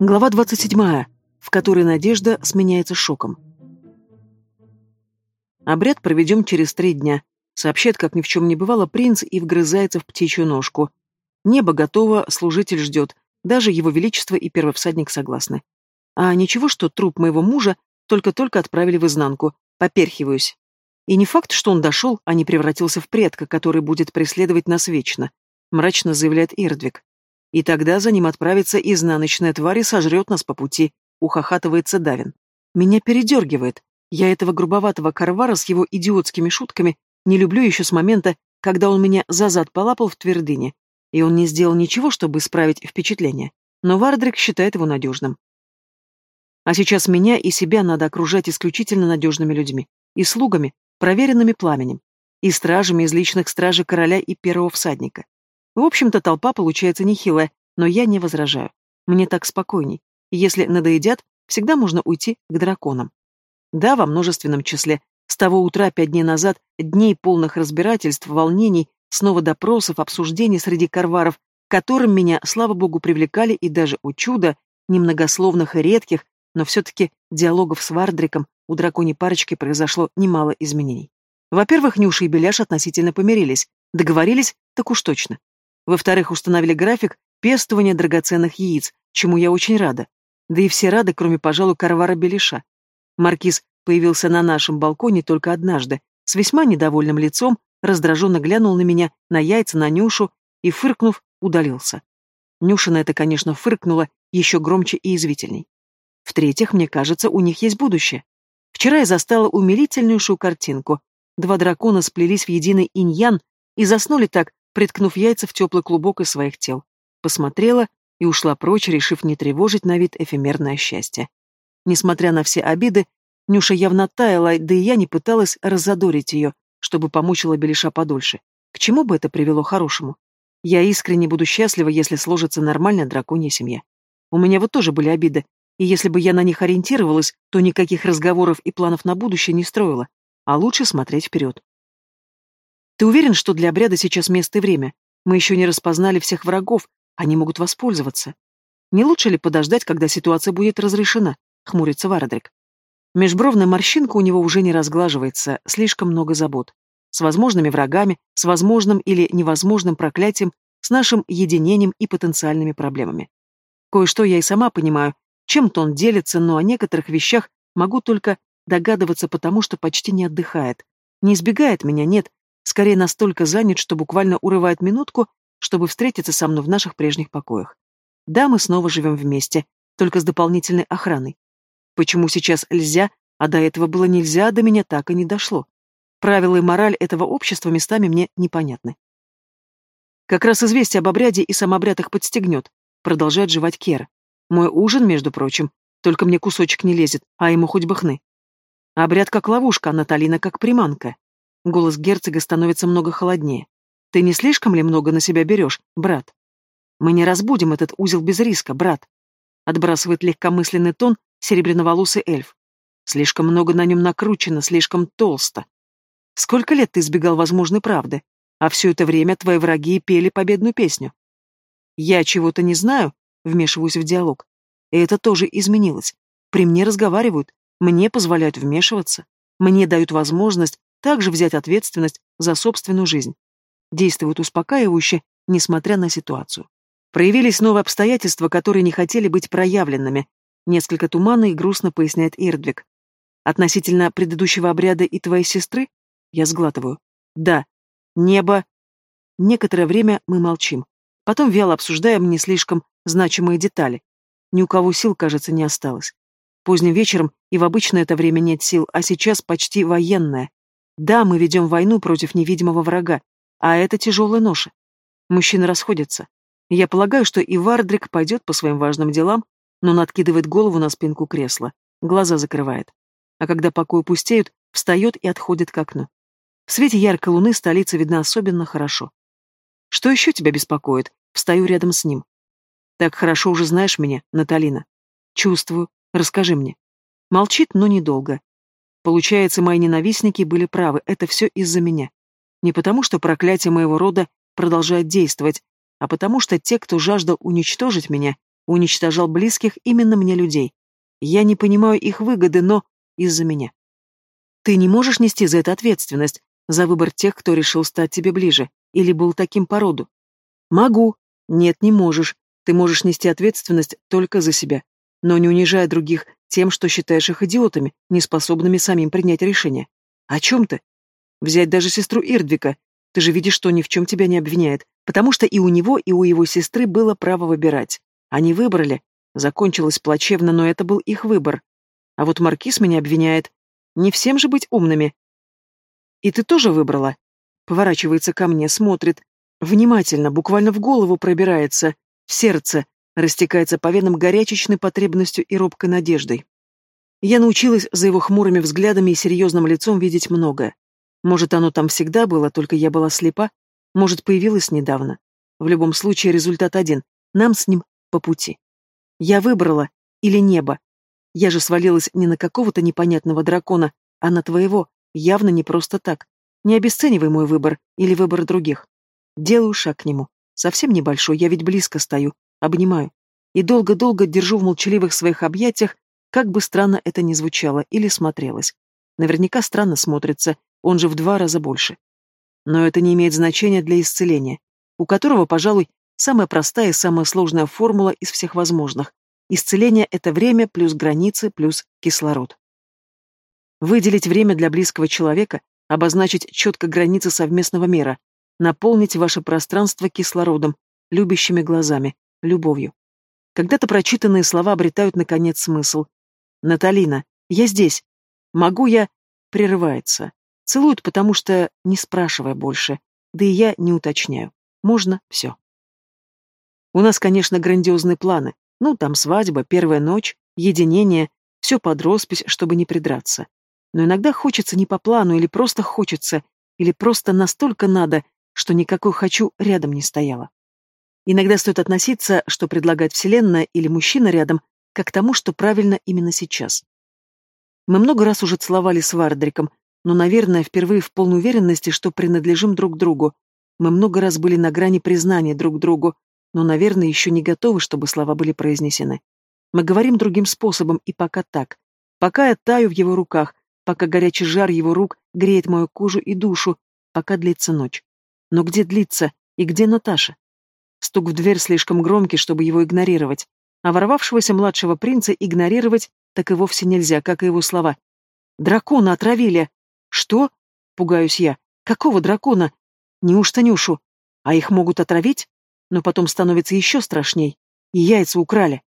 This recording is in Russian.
Глава 27, в которой надежда сменяется шоком. Обряд проведем через три дня. Сообщает, как ни в чем не бывало, принц и вгрызается в птичью ножку. Небо готово, служитель ждет. Даже его величество и первый согласны. А ничего, что труп моего мужа только-только отправили в изнанку. Поперхиваюсь. И не факт, что он дошел, а не превратился в предка, который будет преследовать нас вечно, мрачно заявляет Ирдвиг. И тогда за ним отправится изнаночная тварь и сожрет нас по пути, ухахатывается Давин. Меня передергивает. Я этого грубоватого карвара с его идиотскими шутками не люблю еще с момента, когда он меня за зад полапал в твердыне. И он не сделал ничего, чтобы исправить впечатление. Но Вардрик считает его надежным. А сейчас меня и себя надо окружать исключительно надежными людьми. И слугами, проверенными пламенем. И стражами из личных стражей короля и первого всадника. В общем-то, толпа получается нехилая, но я не возражаю. Мне так спокойней. Если надоедят, всегда можно уйти к драконам. Да, во множественном числе. С того утра пять дней назад, дней полных разбирательств, волнений, снова допросов, обсуждений среди карваров, которым меня, слава богу, привлекали и даже, у чуда, немногословных и редких, но все-таки диалогов с Вардриком у драконьей парочки произошло немало изменений. Во-первых, Нюша и Беляш относительно помирились, договорились, так уж точно. Во-вторых, установили график пестования драгоценных яиц, чему я очень рада. Да и все рады, кроме, пожалуй, Карвара Белиша. Маркиз появился на нашем балконе только однажды, с весьма недовольным лицом, раздраженно глянул на меня, на яйца, на Нюшу и, фыркнув, удалился. Нюша на это, конечно, фыркнула еще громче и извительней. В-третьих, мне кажется, у них есть будущее. Вчера я застала умилительнейшую картинку. Два дракона сплелись в единый иньян и заснули так, приткнув яйца в теплый клубок из своих тел. Посмотрела и ушла прочь, решив не тревожить на вид эфемерное счастье. Несмотря на все обиды, Нюша явно таяла, да и я не пыталась раззадорить ее, чтобы помучила Белиша подольше. К чему бы это привело хорошему? Я искренне буду счастлива, если сложится нормальная драконья семья. У меня вот тоже были обиды, и если бы я на них ориентировалась, то никаких разговоров и планов на будущее не строила, а лучше смотреть вперед. Ты уверен, что для обряда сейчас место и время? Мы еще не распознали всех врагов, они могут воспользоваться. Не лучше ли подождать, когда ситуация будет разрешена? Хмурится Варадрик. Межбровная морщинка у него уже не разглаживается, слишком много забот. С возможными врагами, с возможным или невозможным проклятием, с нашим единением и потенциальными проблемами. Кое-что я и сама понимаю, чем-то он делится, но о некоторых вещах могу только догадываться, потому что почти не отдыхает. Не избегает меня, нет, скорее настолько занят, что буквально урывает минутку, чтобы встретиться со мной в наших прежних покоях. Да, мы снова живем вместе, только с дополнительной охраной. Почему сейчас нельзя, а до этого было нельзя, до меня так и не дошло. Правила и мораль этого общества местами мне непонятны. Как раз известие об обряде и сам обряд их подстегнет, продолжает жевать Кера. Мой ужин, между прочим, только мне кусочек не лезет, а ему хоть бы хны. Обряд как ловушка, а Наталина как приманка. Голос герцога становится много холоднее. Ты не слишком ли много на себя берешь, брат? Мы не разбудим этот узел без риска, брат. Отбрасывает легкомысленный тон серебряноволосый эльф. Слишком много на нем накручено, слишком толсто. Сколько лет ты избегал возможной правды, а все это время твои враги пели победную песню? Я чего-то не знаю, вмешиваюсь в диалог. И это тоже изменилось. При мне разговаривают, мне позволяют вмешиваться, мне дают возможность также взять ответственность за собственную жизнь. Действуют успокаивающе, несмотря на ситуацию. Проявились новые обстоятельства, которые не хотели быть проявленными. Несколько туманно и грустно поясняет Ирдвиг. Относительно предыдущего обряда и твоей сестры? Я сглатываю. Да. Небо. Некоторое время мы молчим. Потом вяло обсуждаем не слишком значимые детали. Ни у кого сил, кажется, не осталось. Поздним вечером и в обычное это время нет сил, а сейчас почти военное. Да, мы ведем войну против невидимого врага, а это тяжелая ноша. Мужчины расходятся. Я полагаю, что и Вардрик пойдет по своим важным делам, но он откидывает голову на спинку кресла, глаза закрывает. А когда покои пустеют, встает и отходит к окну. В свете яркой луны столица видна особенно хорошо. Что еще тебя беспокоит? Встаю рядом с ним. Так хорошо уже знаешь меня, Наталина. Чувствую. Расскажи мне. Молчит, но недолго. Получается, мои ненавистники были правы, это все из-за меня. Не потому, что проклятие моего рода продолжает действовать, а потому что те, кто жаждал уничтожить меня, уничтожал близких именно мне людей. Я не понимаю их выгоды, но из-за меня. Ты не можешь нести за это ответственность, за выбор тех, кто решил стать тебе ближе, или был таким по роду. Могу. Нет, не можешь. Ты можешь нести ответственность только за себя, но не унижая других тем, что считаешь их идиотами, неспособными самим принять решение. О чем ты? Взять даже сестру Ирдвика. Ты же видишь, что ни в чем тебя не обвиняет, потому что и у него, и у его сестры было право выбирать. Они выбрали. Закончилось плачевно, но это был их выбор. А вот Маркиз меня обвиняет. Не всем же быть умными. И ты тоже выбрала? Поворачивается ко мне, смотрит. Внимательно, буквально в голову пробирается, в сердце, растекается по венам горячечной потребностью и робкой надеждой. Я научилась за его хмурыми взглядами и серьезным лицом видеть многое. Может, оно там всегда было, только я была слепа, может, появилось недавно. В любом случае результат один. Нам с ним по пути. Я выбрала или небо. Я же свалилась не на какого-то непонятного дракона, а на твоего, явно не просто так. Не обесценивай мой выбор или выбор других. Делаю шаг к нему. Совсем небольшой, я ведь близко стою, обнимаю. И долго-долго держу в молчаливых своих объятиях, как бы странно это ни звучало или смотрелось. Наверняка странно смотрится, он же в два раза больше. Но это не имеет значения для исцеления, у которого, пожалуй, самая простая и самая сложная формула из всех возможных. Исцеление — это время плюс границы плюс кислород. Выделить время для близкого человека, обозначить четко границы совместного мира, наполнить ваше пространство кислородом, любящими глазами, любовью. Когда-то прочитанные слова обретают, наконец, смысл. «Наталина, я здесь. Могу я...» Прерывается. Целуют, потому что, не спрашивая больше, да и я не уточняю. Можно все. У нас, конечно, грандиозные планы. Ну, там свадьба, первая ночь, единение, все под роспись, чтобы не придраться. Но иногда хочется не по плану, или просто хочется, или просто настолько надо, что никакой «хочу» рядом не стояло. Иногда стоит относиться, что предлагает Вселенная или мужчина рядом, как к тому, что правильно именно сейчас. Мы много раз уже целовали с Вардриком, но, наверное, впервые в полной уверенности, что принадлежим друг другу. Мы много раз были на грани признания друг другу, но, наверное, еще не готовы, чтобы слова были произнесены. Мы говорим другим способом, и пока так. Пока я таю в его руках, пока горячий жар его рук греет мою кожу и душу, пока длится ночь. Но где длится и где Наташа? Стук в дверь слишком громкий, чтобы его игнорировать. А ворвавшегося младшего принца игнорировать так и вовсе нельзя, как и его слова. «Дракона отравили!» «Что?» — пугаюсь я. «Какого дракона?» «Неужто Нюшу? А их могут отравить?» Но потом становится еще страшней. И яйца украли.